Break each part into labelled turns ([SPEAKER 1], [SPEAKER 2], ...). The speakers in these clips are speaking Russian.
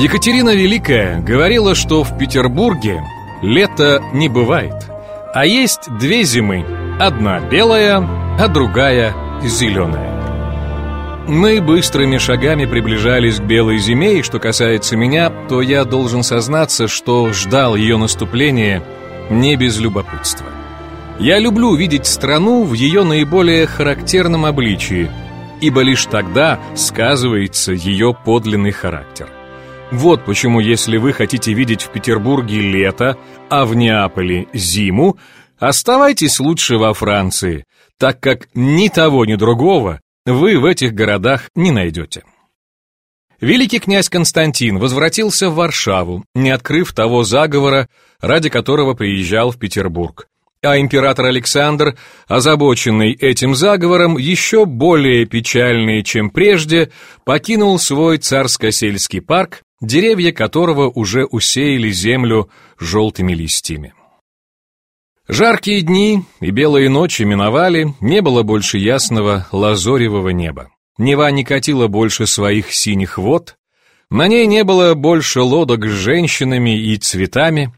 [SPEAKER 1] Екатерина Великая говорила, что в Петербурге лета не бывает, а есть две зимы. Одна белая, а другая зеленая. Мы быстрыми шагами приближались к белой зиме, и что касается меня, то я должен сознаться, что ждал ее наступления не без любопытства. Я люблю увидеть страну в ее наиболее характерном обличии, ибо лишь тогда сказывается ее подлинный характер. Вот почему, если вы хотите видеть в Петербурге лето, а в Неаполе зиму, оставайтесь лучше во Франции, так как ни того, ни другого вы в этих городах не найдете. Великий князь Константин возвратился в Варшаву, не открыв того заговора, ради которого приезжал в Петербург, а император Александр, озабоченный этим заговором, еще более печальный, чем прежде, покинул свой царско-сельский парк, деревья которого уже усеяли землю желтыми листьями. Жаркие дни и белые ночи миновали, не было больше ясного лазоревого неба. Нева не катила больше своих синих вод, на ней не было больше лодок с женщинами и цветами,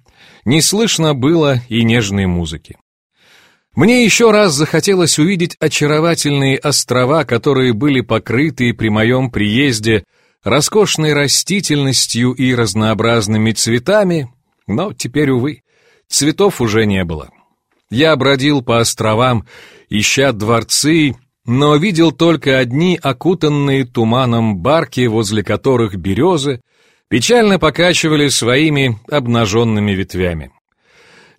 [SPEAKER 1] не слышно было и нежной музыки. Мне еще раз захотелось увидеть очаровательные острова, которые были покрыты при моем приезде роскошной растительностью и разнообразными цветами, но теперь, увы, цветов уже не было. Я бродил по островам, ища дворцы, но видел только одни окутанные туманом барки, возле которых березы печально покачивали своими обнаженными ветвями.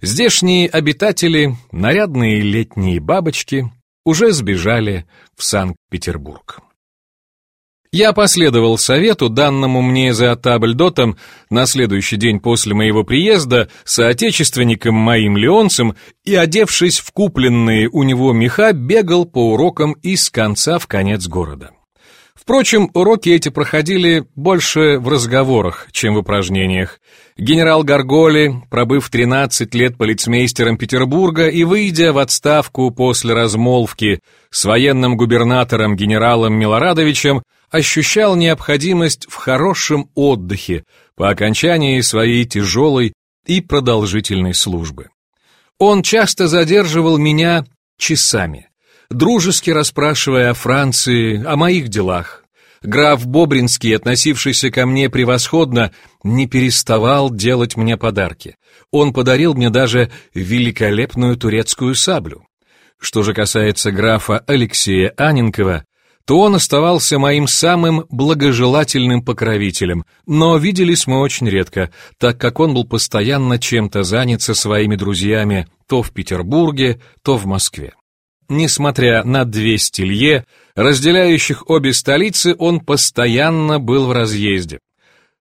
[SPEAKER 1] Здешние обитатели, нарядные летние бабочки, уже сбежали в Санкт-Петербург. Я последовал совету, данному мне за табльдотом на следующий день после моего приезда, соотечественником моим леонцем, и, одевшись в купленные у него меха, бегал по урокам из конца в конец города. Впрочем, уроки эти проходили больше в разговорах, чем в упражнениях. Генерал Гарголи, пробыв 13 лет полицмейстером Петербурга и выйдя в отставку после размолвки с военным губернатором генералом Милорадовичем, ощущал необходимость в хорошем отдыхе по окончании своей тяжелой и продолжительной службы. Он часто задерживал меня часами – дружески расспрашивая о Франции, о моих делах. Граф Бобринский, относившийся ко мне превосходно, не переставал делать мне подарки. Он подарил мне даже великолепную турецкую саблю. Что же касается графа Алексея Аненкова, то он оставался моим самым благожелательным покровителем, но виделись мы очень редко, так как он был постоянно чем-то занят со своими друзьями то в Петербурге, то в Москве. Несмотря на две стилье, разделяющих обе столицы, он постоянно был в разъезде.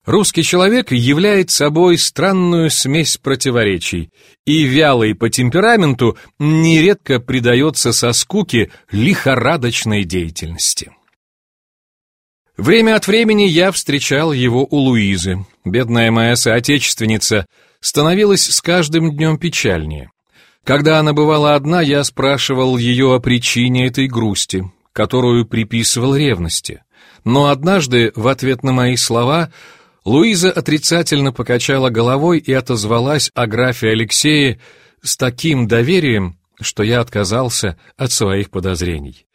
[SPEAKER 1] Русский человек являет собой странную смесь противоречий, и вялый по темпераменту нередко предается со скуки лихорадочной деятельности. Время от времени я встречал его у Луизы. Бедная моя соотечественница становилась с каждым днем печальнее. Когда она бывала одна, я спрашивал ее о причине этой грусти, которую приписывал ревности. Но однажды, в ответ на мои слова, Луиза отрицательно покачала головой и отозвалась о графе Алексее с таким доверием, что я отказался от своих подозрений.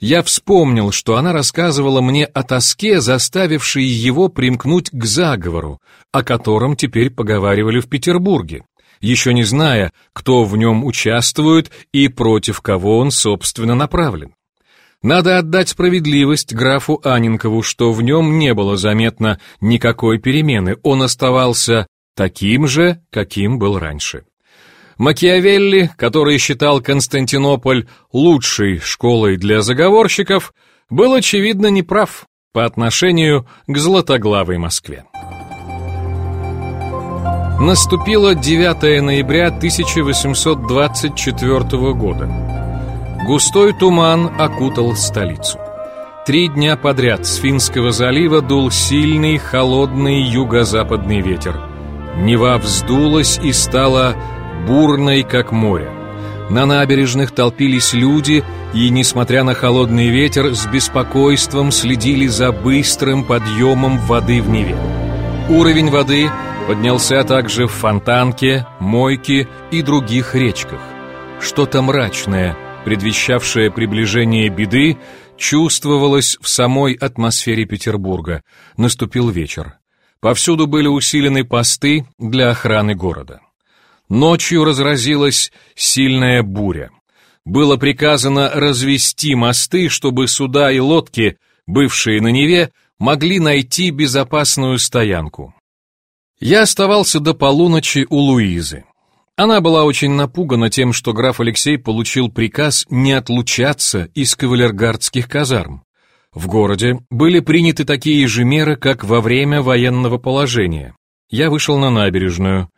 [SPEAKER 1] Я вспомнил, что она рассказывала мне о тоске, заставившей его примкнуть к заговору, о котором теперь поговаривали в Петербурге еще не зная, кто в нем участвует и против кого он, собственно, направлен. Надо отдать справедливость графу Анинкову, что в нем не было заметно никакой перемены, он оставался таким же, каким был раньше. Макиавелли, который считал Константинополь лучшей школой для заговорщиков, был, очевидно, неправ по отношению к златоглавой Москве. Наступило 9 ноября 1824 года. Густой туман окутал столицу. Три дня подряд с Финского залива дул сильный, холодный юго-западный ветер. Нева вздулась и стала бурной, как море. На набережных толпились люди и, несмотря на холодный ветер, с беспокойством следили за быстрым подъемом воды в Неве. Уровень воды поднялся также в Фонтанке, Мойке и других речках. Что-то мрачное, предвещавшее приближение беды, чувствовалось в самой атмосфере Петербурга. Наступил вечер. Повсюду были усилены посты для охраны города. Ночью разразилась сильная буря. Было приказано развести мосты, чтобы суда и лодки, бывшие на Неве, могли найти безопасную стоянку. Я оставался до полуночи у Луизы. Она была очень напугана тем, что граф Алексей получил приказ не отлучаться из кавалергардских казарм. В городе были приняты такие же меры, как во время военного положения. Я вышел на набережную.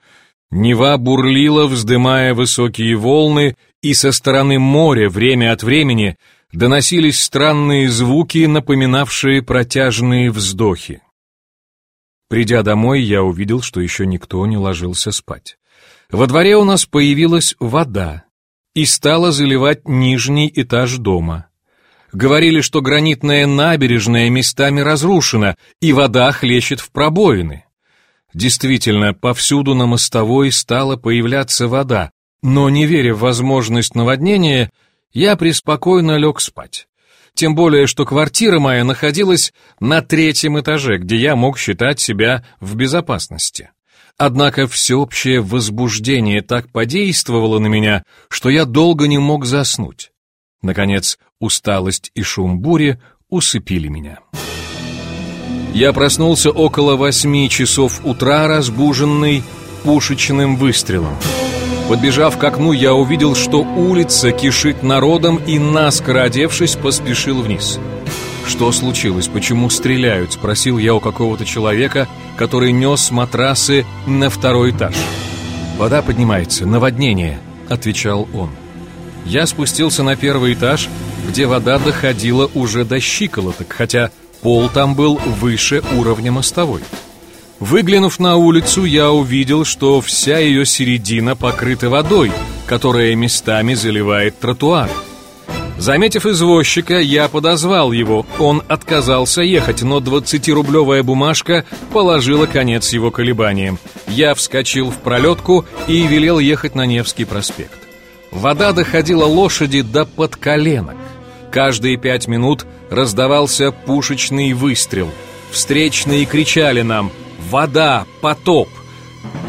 [SPEAKER 1] Нева бурлила, вздымая высокие волны, и со стороны моря время от времени доносились странные звуки, напоминавшие протяжные вздохи. Придя домой, я увидел, что еще никто не ложился спать. Во дворе у нас появилась вода и стала заливать нижний этаж дома. Говорили, что гранитная набережная местами разрушена, и вода хлещет в пробоины. Действительно, повсюду на мостовой стала появляться вода, но, не веря в возможность наводнения, я преспокойно лег спать. Тем более, что квартира моя находилась на третьем этаже, где я мог считать себя в безопасности. Однако всеобщее возбуждение так подействовало на меня, что я долго не мог заснуть. Наконец, усталость и шум бури усыпили меня. Я проснулся около восьми часов утра, разбуженный пушечным выстрелом. Подбежав к окну, я увидел, что улица кишит народом и, наскоро одевшись, поспешил вниз. «Что случилось? Почему стреляют?» — спросил я у какого-то человека, который нес матрасы на второй этаж. «Вода поднимается, наводнение», — отвечал он. Я спустился на первый этаж, где вода доходила уже до щиколоток, хотя пол там был выше уровня мостовой. Выглянув на улицу, я увидел, что вся ее середина покрыта водой, которая местами заливает тротуар. Заметив извозчика, я подозвал его. Он отказался ехать, но 20-рублевая бумажка положила конец его колебаниям. Я вскочил в пролетку и велел ехать на Невский проспект. Вода доходила лошади до под коленок. Каждые пять минут раздавался пушечный выстрел. Встречные кричали нам Вода! Потоп!»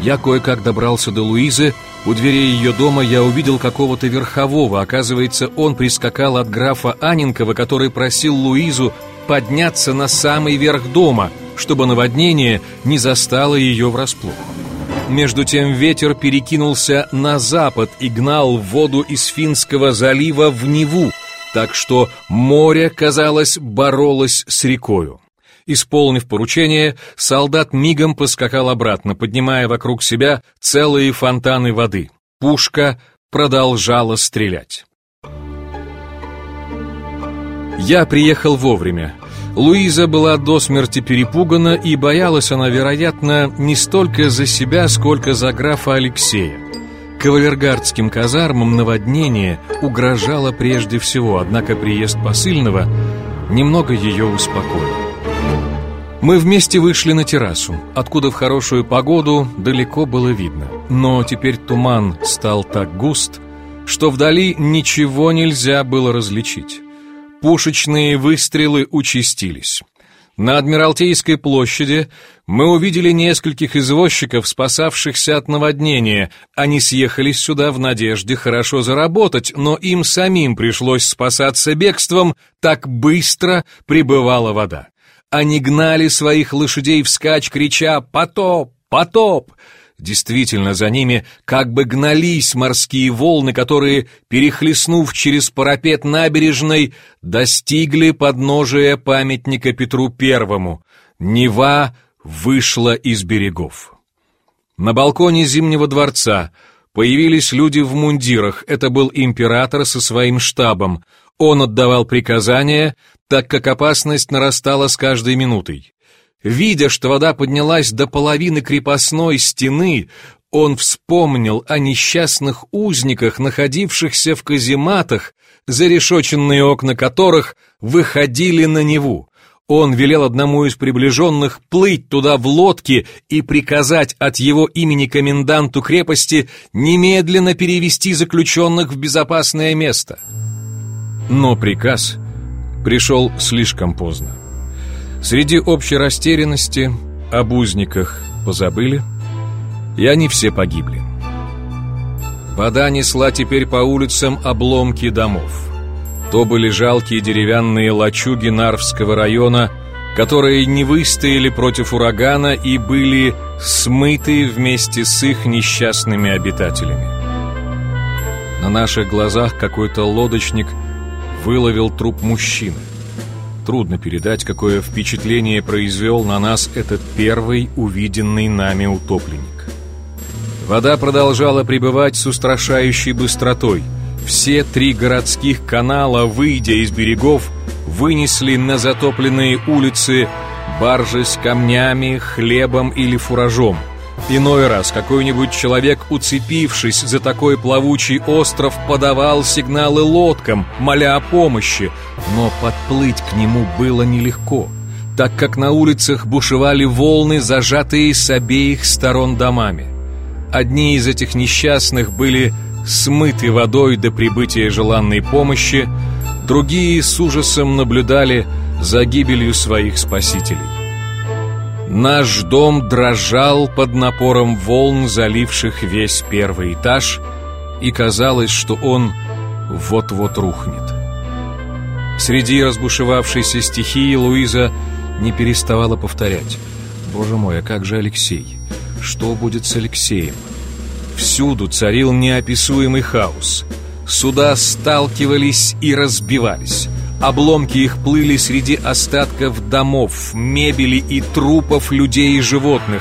[SPEAKER 1] Я кое-как добрался до Луизы. У дверей ее дома я увидел какого-то верхового. Оказывается, он прискакал от графа Анинкова, который просил Луизу подняться на самый верх дома, чтобы наводнение не застало ее врасплох. Между тем ветер перекинулся на запад и гнал воду из Финского залива в Неву, так что море, казалось, боролось с рекою. Исполнив поручение, солдат мигом поскакал обратно, поднимая вокруг себя целые фонтаны воды. Пушка продолжала стрелять. Я приехал вовремя. Луиза была до смерти перепугана, и боялась она, вероятно, не столько за себя, сколько за графа Алексея. Кавалергардским казармам наводнение угрожало прежде всего, однако приезд посыльного немного ее успокоил. Мы вместе вышли на террасу, откуда в хорошую погоду далеко было видно. Но теперь туман стал так густ, что вдали ничего нельзя было различить. Пушечные выстрелы участились. На Адмиралтейской площади мы увидели нескольких извозчиков, спасавшихся от наводнения. Они съехались сюда в надежде хорошо заработать, но им самим пришлось спасаться бегством, так быстро прибывала вода. Они гнали своих лошадей вскачь, крича «Потоп! Потоп!». Действительно, за ними как бы гнались морские волны, которые, перехлестнув через парапет набережной, достигли подножия памятника Петру Первому. Нева вышла из берегов. На балконе Зимнего дворца появились люди в мундирах. Это был император со своим штабом. Он отдавал приказания, так как опасность нарастала с каждой минутой. Видя, что вода поднялась до половины крепостной стены, он вспомнил о несчастных узниках, находившихся в казематах, зарешоченные окна которых выходили на Неву. Он велел одному из приближенных плыть туда в лодке и приказать от его имени коменданту крепости немедленно перевести заключенных в безопасное место. Но приказ пришел слишком поздно. Среди общей растерянности об узниках позабыли, и они все погибли. Вода несла теперь по улицам обломки домов. То были жалкие деревянные лачуги Нарвского района, которые не выстояли против урагана и были смыты вместе с их несчастными обитателями. На наших глазах какой-то лодочник выловил труп мужчины. Трудно передать, какое впечатление произвел на нас этот первый увиденный нами утопленник. Вода продолжала пребывать с устрашающей быстротой. Все три городских канала, выйдя из берегов, вынесли на затопленные улицы баржи с камнями, хлебом или фуражом – Иной раз какой-нибудь человек, уцепившись за такой плавучий остров, подавал сигналы лодкам, моля о помощи, но подплыть к нему было нелегко, так как на улицах бушевали волны, зажатые с обеих сторон домами. Одни из этих несчастных были смыты водой до прибытия желанной помощи, другие с ужасом наблюдали за гибелью своих спасителей. Наш дом дрожал под напором волн, заливших весь первый этаж, и казалось, что он вот-вот рухнет. Среди разбушевавшейся стихии Луиза не переставала повторять «Боже мой, а как же Алексей? Что будет с Алексеем?» Всюду царил неописуемый хаос. Суда сталкивались и разбивались. Обломки их плыли среди остатков домов, мебели и трупов людей и животных.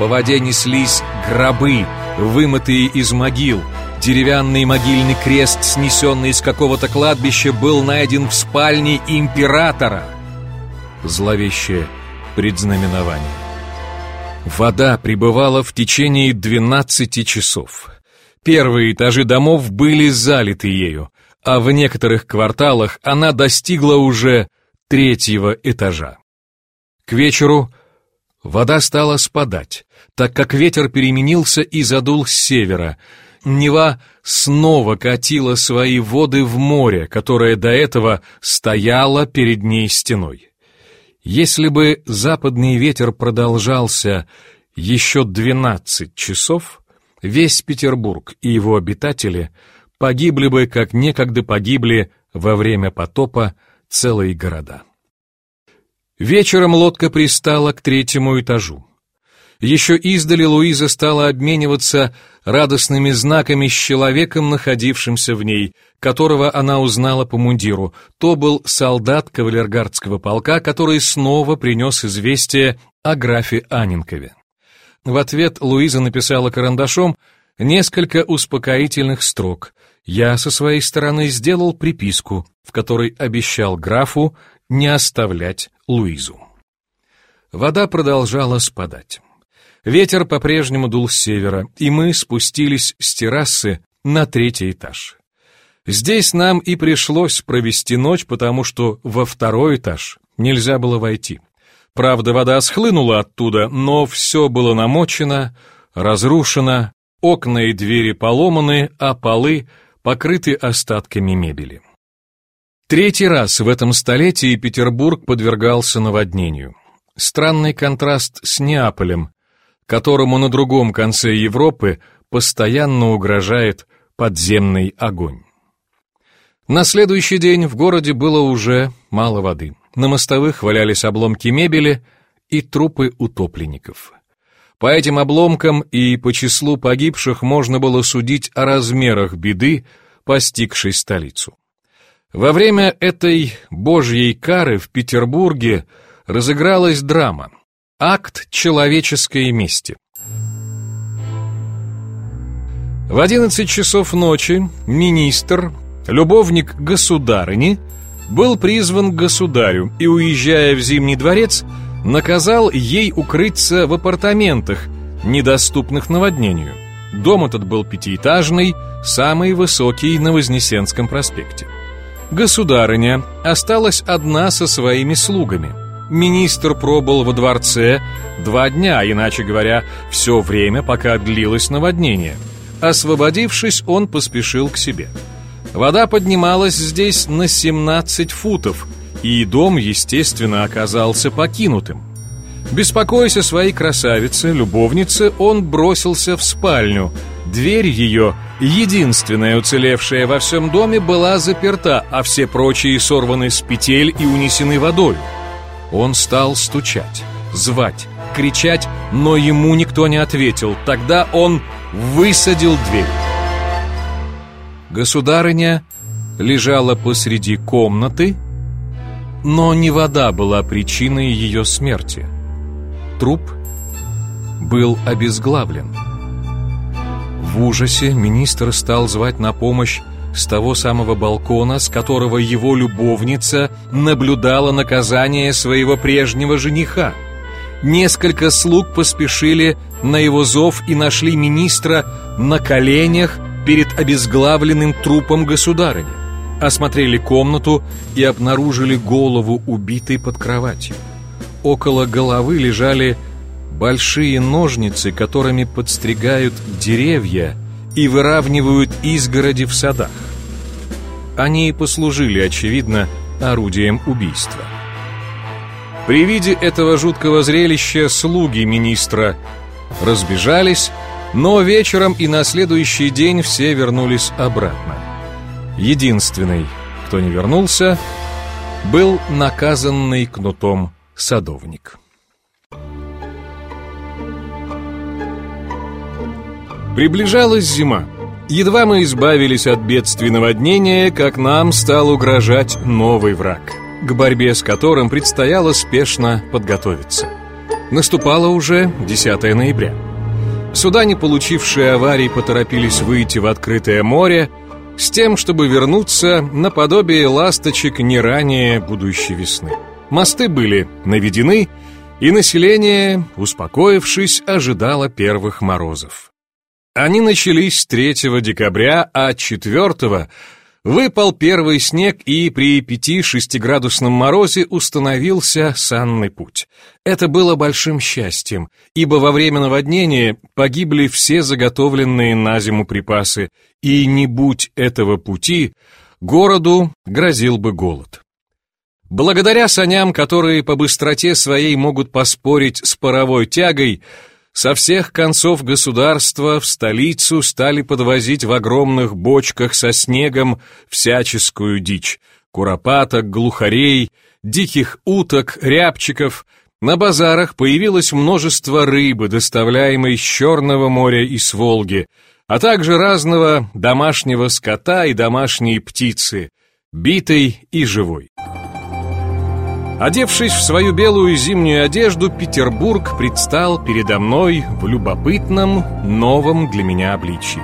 [SPEAKER 1] По воде неслись гробы, вымытые из могил. Деревянный могильный крест, снесенный из какого-то кладбища, был найден в спальне императора. Зловещее предзнаменование. Вода пребывала в течение 12 часов. Первые этажи домов были залиты ею а в некоторых кварталах она достигла уже третьего этажа. К вечеру вода стала спадать, так как ветер переменился и задул с севера. Нева снова катила свои воды в море, которое до этого стояло перед ней стеной. Если бы западный ветер продолжался еще двенадцать часов, весь Петербург и его обитатели – погибли бы, как некогда погибли во время потопа целые города. Вечером лодка пристала к третьему этажу. Еще издали Луиза стала обмениваться радостными знаками с человеком, находившимся в ней, которого она узнала по мундиру. То был солдат кавалергардского полка, который снова принес известие о графе Анинкове. В ответ Луиза написала карандашом несколько успокоительных строк, я со своей стороны сделал приписку, в которой обещал графу не оставлять Луизу. Вода продолжала спадать. Ветер по-прежнему дул с севера, и мы спустились с террасы на третий этаж. Здесь нам и пришлось провести ночь, потому что во второй этаж нельзя было войти. Правда, вода схлынула оттуда, но все было намочено, разрушено, окна и двери поломаны, а полы покрыты остатками мебели. Третий раз в этом столетии Петербург подвергался наводнению. Странный контраст с Неаполем, которому на другом конце Европы постоянно угрожает подземный огонь. На следующий день в городе было уже мало воды. На мостовых валялись обломки мебели и трупы утопленников. По этим обломкам и по числу погибших можно было судить о размерах беды, постигшей столицу. Во время этой божьей кары в Петербурге разыгралась драма «Акт человеческой мести». В одиннадцать часов ночи министр, любовник государыни, был призван к государю и, уезжая в Зимний дворец, наказал ей укрыться в апартаментах, недоступных наводнению. Дом этот был пятиэтажный, самый высокий на Вознесенском проспекте. Государыня осталась одна со своими слугами. Министр пробыл во дворце два дня, иначе говоря, все время, пока длилось наводнение. Освободившись, он поспешил к себе. Вода поднималась здесь на 17 футов, и дом, естественно, оказался покинутым. Беспокоясь о своей красавице, любовнице, он бросился в спальню. Дверь ее, единственная уцелевшая во всем доме, была заперта, а все прочие сорваны с петель и унесены водой. Он стал стучать, звать, кричать, но ему никто не ответил. Тогда он высадил дверь. Государыня лежала посреди комнаты, но не вода была причиной ее смерти. Труп был обезглавлен. В ужасе министр стал звать на помощь с того самого балкона, с которого его любовница наблюдала наказание своего прежнего жениха. Несколько слуг поспешили на его зов и нашли министра на коленях перед обезглавленным трупом государыни. Осмотрели комнату и обнаружили голову убитой под кроватью. Около головы лежали большие ножницы, которыми подстригают деревья и выравнивают изгороди в садах. Они и послужили, очевидно, орудием убийства. При виде этого жуткого зрелища слуги министра разбежались, но вечером и на следующий день все вернулись обратно. Единственный, кто не вернулся, был наказанный кнутом садовник. Приближалась зима. Едва мы избавились от бедствия наводнения, как нам стал угрожать новый враг, к борьбе с которым предстояло спешно подготовиться. Наступало уже 10 ноября. Суда, не получившие аварий, поторопились выйти в открытое море с тем, чтобы вернуться наподобие ласточек не ранее будущей весны. Мосты были наведены, и население, успокоившись, ожидало первых морозов. Они начались 3 декабря, а 4 выпал первый снег, и при 5-6 градусном морозе установился санный путь. Это было большим счастьем, ибо во время наводнения погибли все заготовленные на зиму припасы, и не будь этого пути, городу грозил бы голод. Благодаря саням, которые по быстроте своей могут поспорить с паровой тягой, со всех концов государства в столицу стали подвозить в огромных бочках со снегом всяческую дичь – куропаток, глухарей, диких уток, рябчиков. На базарах появилось множество рыбы, доставляемой с Черного моря и с Волги, а также разного домашнего скота и домашней птицы, битой и живой. Одевшись в свою белую зимнюю одежду, Петербург предстал передо мной в любопытном, новом для меня обличии.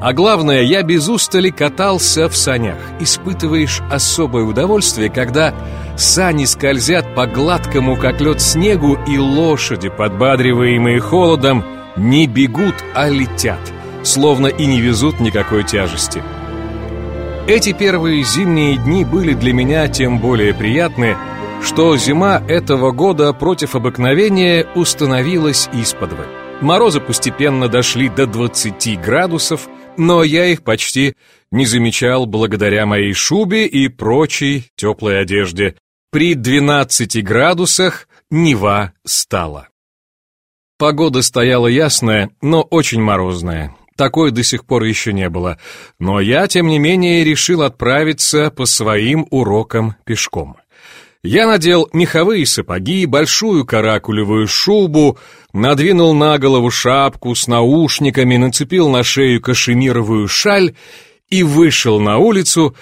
[SPEAKER 1] А главное, я без устали катался в санях. Испытываешь особое удовольствие, когда сани скользят по гладкому, как лед, снегу, и лошади, подбадриваемые холодом, не бегут, а летят, словно и не везут никакой тяжести. Эти первые зимние дни были для меня тем более приятны, что зима этого года против обыкновения установилась исподволь. Морозы постепенно дошли до 20 градусов, но я их почти не замечал благодаря моей шубе и прочей теплой одежде. При 12 градусах Нева стала. Погода стояла ясная, но очень морозная. Такой до сих пор еще не было. Но я, тем не менее, решил отправиться по своим урокам пешком. Я надел меховые сапоги, большую каракулевую шубу, надвинул на голову шапку с наушниками, нацепил на шею кашемировую шаль и вышел на улицу,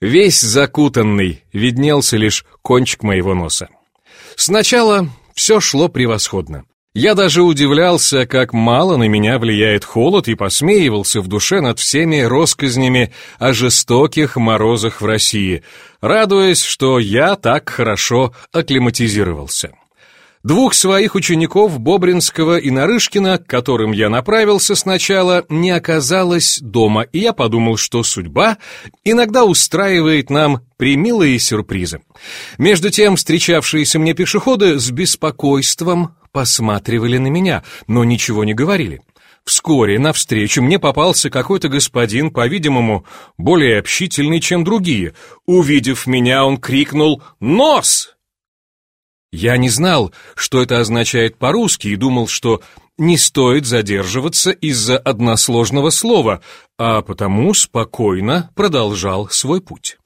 [SPEAKER 1] весь закутанный, виднелся лишь кончик моего носа. Сначала все шло превосходно. Я даже удивлялся, как мало на меня влияет холод, и посмеивался в душе над всеми россказнями о жестоких морозах в России, радуясь, что я так хорошо акклиматизировался. Двух своих учеников Бобринского и Нарышкина, к которым я направился сначала, не оказалось дома, и я подумал, что судьба иногда устраивает нам примилые сюрпризы. Между тем, встречавшиеся мне пешеходы с беспокойством посматривали на меня, но ничего не говорили. Вскоре навстречу мне попался какой-то господин, по-видимому, более общительный, чем другие. Увидев меня, он крикнул «Нос!» Я не знал, что это означает по-русски, и думал, что не стоит задерживаться из-за односложного слова, а потому спокойно продолжал свой путь.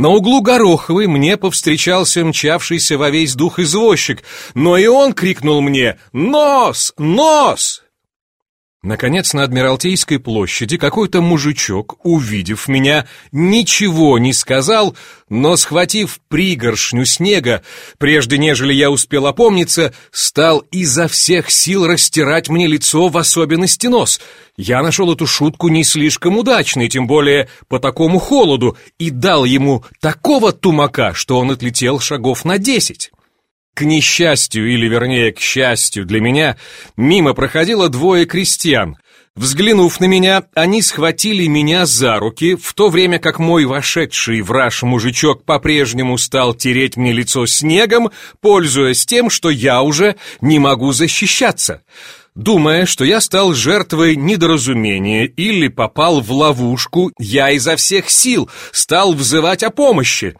[SPEAKER 1] На углу Гороховой мне повстречался мчавшийся во весь дух извозчик, но и он крикнул мне «Нос! Нос!» Наконец, на Адмиралтейской площади какой-то мужичок, увидев меня, ничего не сказал, но, схватив пригоршню снега, прежде нежели я успел опомниться, стал изо всех сил растирать мне лицо, в особенности нос. Я нашел эту шутку не слишком удачной, тем более по такому холоду, и дал ему такого тумака, что он отлетел шагов на десять. К несчастью, или вернее, к счастью для меня, мимо проходило двое крестьян. Взглянув на меня, они схватили меня за руки, в то время как мой вошедший в раж мужичок по-прежнему стал тереть мне лицо снегом, пользуясь тем, что я уже не могу защищаться. Думая, что я стал жертвой недоразумения или попал в ловушку, я изо всех сил стал взывать о помощи.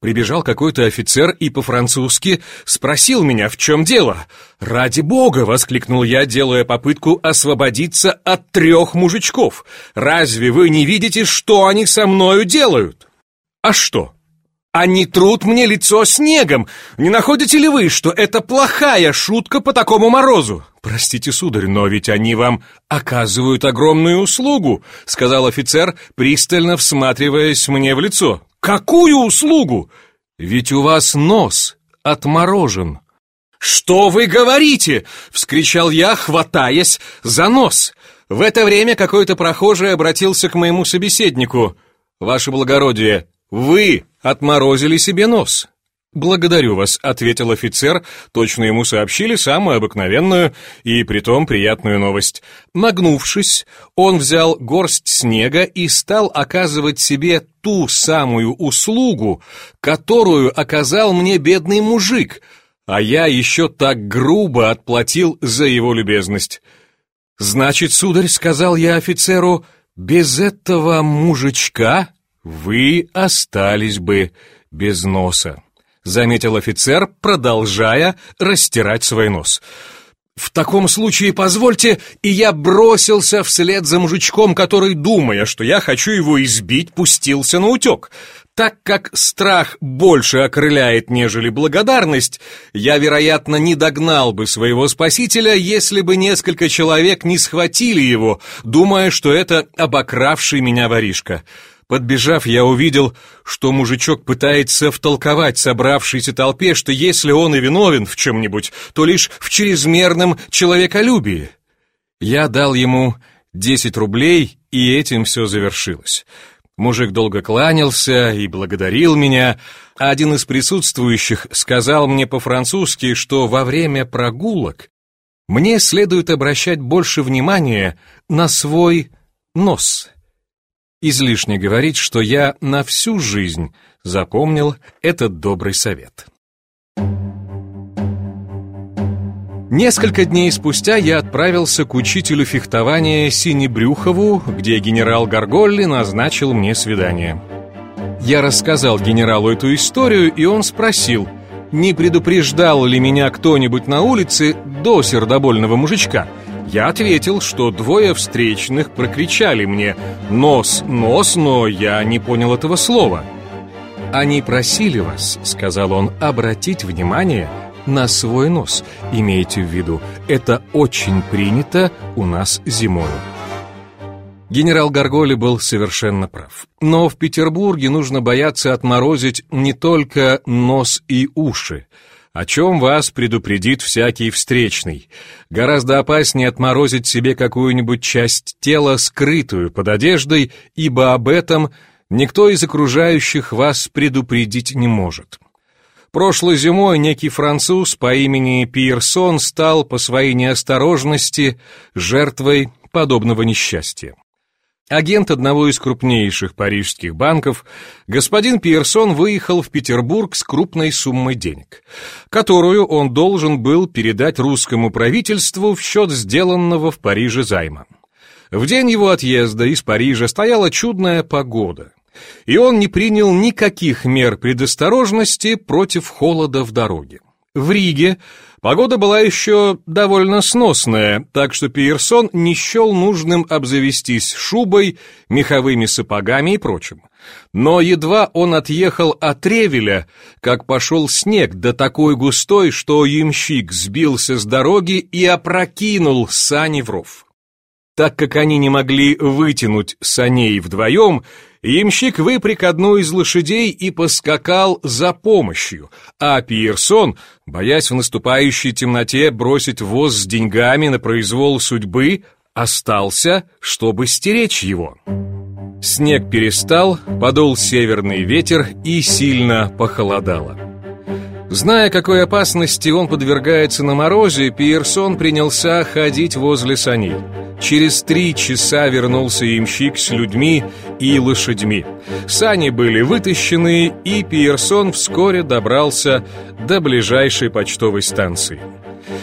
[SPEAKER 1] Прибежал какой-то офицер и по-французски спросил меня, в чем дело. «Ради бога!» — воскликнул я, делая попытку освободиться от трех мужичков. «Разве вы не видите, что они со мною делают?» «А что?» «Они трут мне лицо снегом! Не находите ли вы, что это плохая шутка по такому морозу?» «Простите, сударь, но ведь они вам оказывают огромную услугу», сказал офицер, пристально всматриваясь мне в лицо. Какую услугу? Ведь у вас нос отморожен. Что вы говорите? вскричал я, хватаясь за нос. В это время какой-то прохожий обратился к моему собеседнику. Ваше благородие, вы отморозили себе нос. «Благодарю вас», — ответил офицер. Точно ему сообщили самую обыкновенную и притом приятную новость. Нагнувшись, он взял горсть снега и стал оказывать себе ту самую услугу, которую оказал мне бедный мужик, а я еще так грубо отплатил за его любезность. «Значит, сударь», — сказал я офицеру, — «без этого мужичка вы остались бы без носа». — заметил офицер, продолжая растирать свой нос. «В таком случае позвольте, и я бросился вслед за мужичком, который, думая, что я хочу его избить, пустился на утек. Так как страх больше окрыляет, нежели благодарность, я, вероятно, не догнал бы своего спасителя, если бы несколько человек не схватили его, думая, что это обокравший меня воришка». Подбежав, я увидел, что мужичок пытается втолковать собравшейся толпе, что если он и виновен в чем-нибудь, то лишь в чрезмерном человеколюбии. Я дал ему десять рублей, и этим все завершилось. Мужик долго кланялся и благодарил меня, а один из присутствующих сказал мне по-французски, что во время прогулок мне следует обращать больше внимания на свой нос — Излишне говорить, что я на всю жизнь запомнил этот добрый совет. Несколько дней спустя я отправился к учителю фехтования Синебрюхову, где генерал Гарголли назначил мне свидание. Я рассказал генералу эту историю, и он спросил, не предупреждал ли меня кто-нибудь на улице до сердобольного мужичка – я ответил, что двое встречных прокричали мне «Нос, нос», но я не понял этого слова. «Они просили вас», — сказал он, — «обратить внимание на свой нос. Имейте в виду, это очень принято у нас зимой». Генерал Гарголи был совершенно прав. Но в Петербурге нужно бояться отморозить не только нос и уши о чем вас предупредит всякий встречный. Гораздо опаснее отморозить себе какую-нибудь часть тела, скрытую под одеждой, ибо об этом никто из окружающих вас предупредить не может. Прошлой зимой некий француз по имени Пирсон стал по своей неосторожности жертвой подобного несчастья. Агент одного из крупнейших парижских банков, господин Пирсон выехал в Петербург с крупной суммой денег, которую он должен был передать русскому правительству в счет сделанного в Париже займа. В день его отъезда из Парижа стояла чудная погода и он не принял никаких мер предосторожности против холода в дороге. В Риге погода была еще довольно сносная, так что Пиерсон не счел нужным обзавестись шубой, меховыми сапогами и прочим. Но едва он отъехал от Ревеля, как пошел снег, да такой густой, что ямщик сбился с дороги и опрокинул сани в ров. Так как они не могли вытянуть саней вдвоем, Ямщик выпряг одну из лошадей и поскакал за помощью, а Пиерсон, боясь в наступающей темноте бросить воз с деньгами на произвол судьбы, остался, чтобы стеречь его. Снег перестал, подул северный ветер и сильно похолодало. Зная, какой опасности он подвергается на морозе, Пиерсон принялся ходить возле саней. Через три часа вернулся имщик с людьми и лошадьми. Сани были вытащены, и Пиерсон вскоре добрался до ближайшей почтовой станции.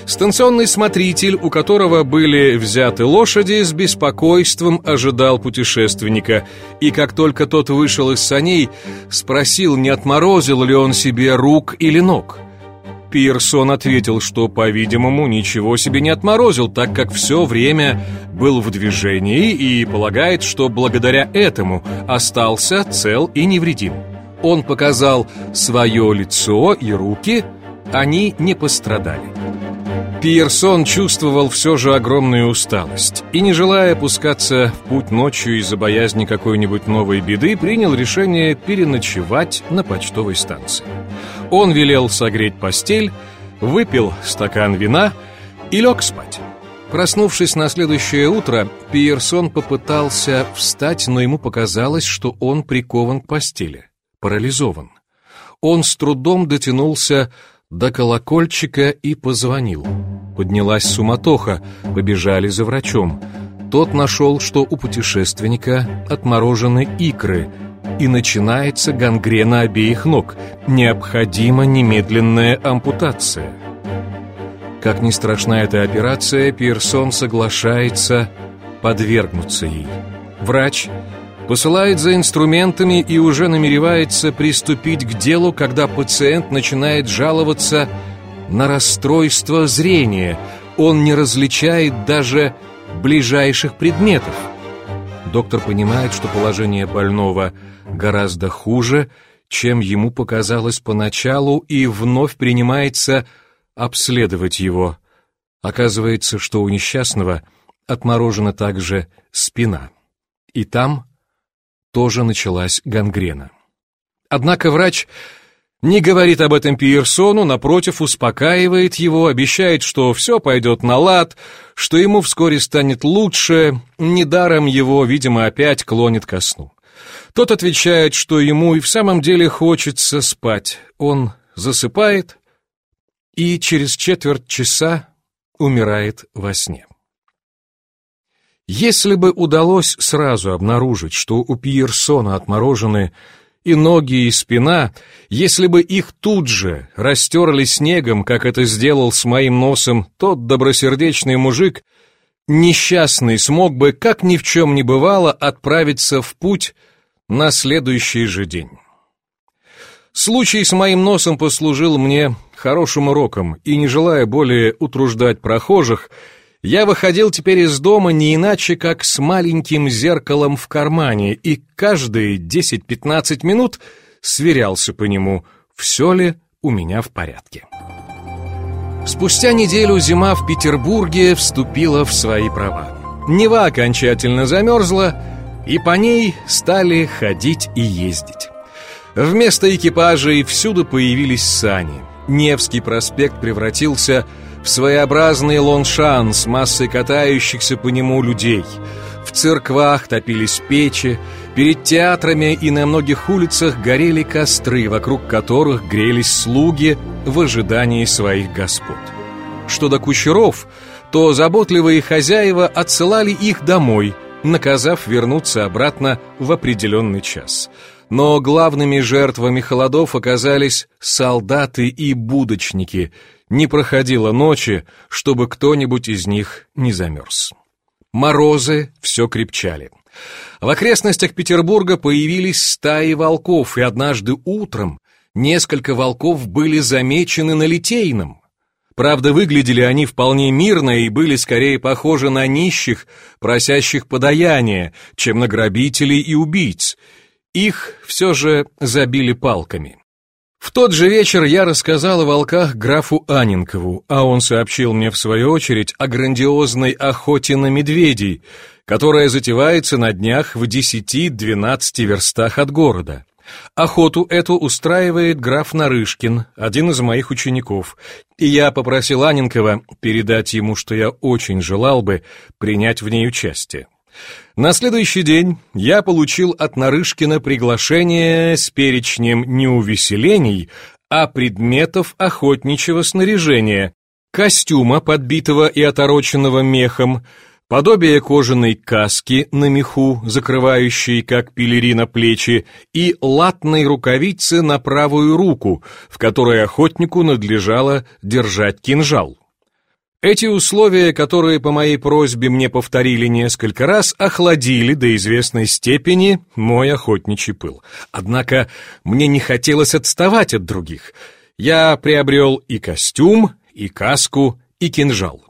[SPEAKER 1] Станционный смотритель, у которого были взяты лошади, с беспокойством ожидал путешественника, и как только тот вышел из саней, спросил, не отморозил ли он себе рук или ног. Пирсон ответил, что, по-видимому, ничего себе не отморозил, так как все время был в движении и полагает, что благодаря этому остался цел и невредим. Он показал свое лицо и руки, они не пострадали. Пиерсон чувствовал все же огромную усталость и, не желая опускаться в путь ночью из-за боязни какой-нибудь новой беды, принял решение переночевать на почтовой станции. Он велел согреть постель, выпил стакан вина и лег спать. Проснувшись на следующее утро, Пиерсон попытался встать, но ему показалось, что он прикован к постели, парализован. Он с трудом дотянулся до колокольчика и позвонил. Поднялась суматоха, побежали за врачом. Тот нашел, что у путешественника отморожены икры, и начинается гангрена обеих ног. Необходима немедленная ампутация. Как ни страшна эта операция, Пирсон соглашается подвергнуться ей. Врач посылает за инструментами и уже намеревается приступить к делу, когда пациент начинает жаловаться на расстройство зрения. Он не различает даже ближайших предметов. Доктор понимает, что положение больного гораздо хуже, чем ему показалось поначалу, и вновь принимается обследовать его. Оказывается, что у несчастного отморожена также спина. И там тоже началась гангрена. Однако врач не говорит об этом Пиерсону, напротив, успокаивает его, обещает, что все пойдет на лад, что ему вскоре станет лучше, недаром его, видимо, опять клонит ко сну. Тот отвечает, что ему и в самом деле хочется спать. Он засыпает и через четверть часа умирает во сне. Если бы удалось сразу обнаружить, что у Пиерсона отморожены и ноги, и спина, если бы их тут же растерли снегом, как это сделал с моим носом тот добросердечный мужик, несчастный смог бы, как ни в чем не бывало, отправиться в путь на следующий же день. Случай с моим носом послужил мне хорошим уроком, и, не желая более утруждать прохожих, я выходил теперь из дома не иначе, как с маленьким зеркалом в кармане, и каждые 10-15 минут сверялся по нему, все ли у меня в порядке. Спустя неделю зима в Петербурге вступила в свои права. Нева окончательно замерзла, и по ней стали ходить и ездить. Вместо экипажей всюду появились сани. Невский проспект превратился в в своеобразный лоншан с массой катающихся по нему людей. В церквах топились печи, Перед театрами и на многих улицах горели костры, вокруг которых грелись слуги в ожидании своих господ. Что до кучеров, то заботливые хозяева отсылали их домой, наказав вернуться обратно в определенный час. Но главными жертвами холодов оказались солдаты и будочники. Не проходило ночи, чтобы кто-нибудь из них не замерз. Морозы все крепчали. В окрестностях Петербурга появились стаи волков, и однажды утром несколько волков были замечены на Литейном. Правда, выглядели они вполне мирно и были скорее похожи на нищих, просящих подаяния, чем на грабителей и убийц. Их все же забили палками. В тот же вечер я рассказал о волках графу Анинкову, а он сообщил мне в свою очередь о грандиозной охоте на медведей, которая затевается на днях в 10-12 верстах от города. Охоту эту устраивает граф Нарышкин, один из моих учеников, и я попросил Анинкова передать ему, что я очень желал бы принять в ней участие. На следующий день я получил от Нарышкина приглашение с перечнем не увеселений, а предметов охотничьего снаряжения, костюма, подбитого и отороченного мехом, подобие кожаной каски на меху, закрывающей, как пелерина, плечи, и латной рукавицы на правую руку, в которой охотнику надлежало держать кинжал. Эти условия, которые по моей просьбе мне повторили несколько раз, охладили до известной степени мой охотничий пыл. Однако мне не хотелось отставать от других. Я приобрел и костюм, и каску, и кинжал.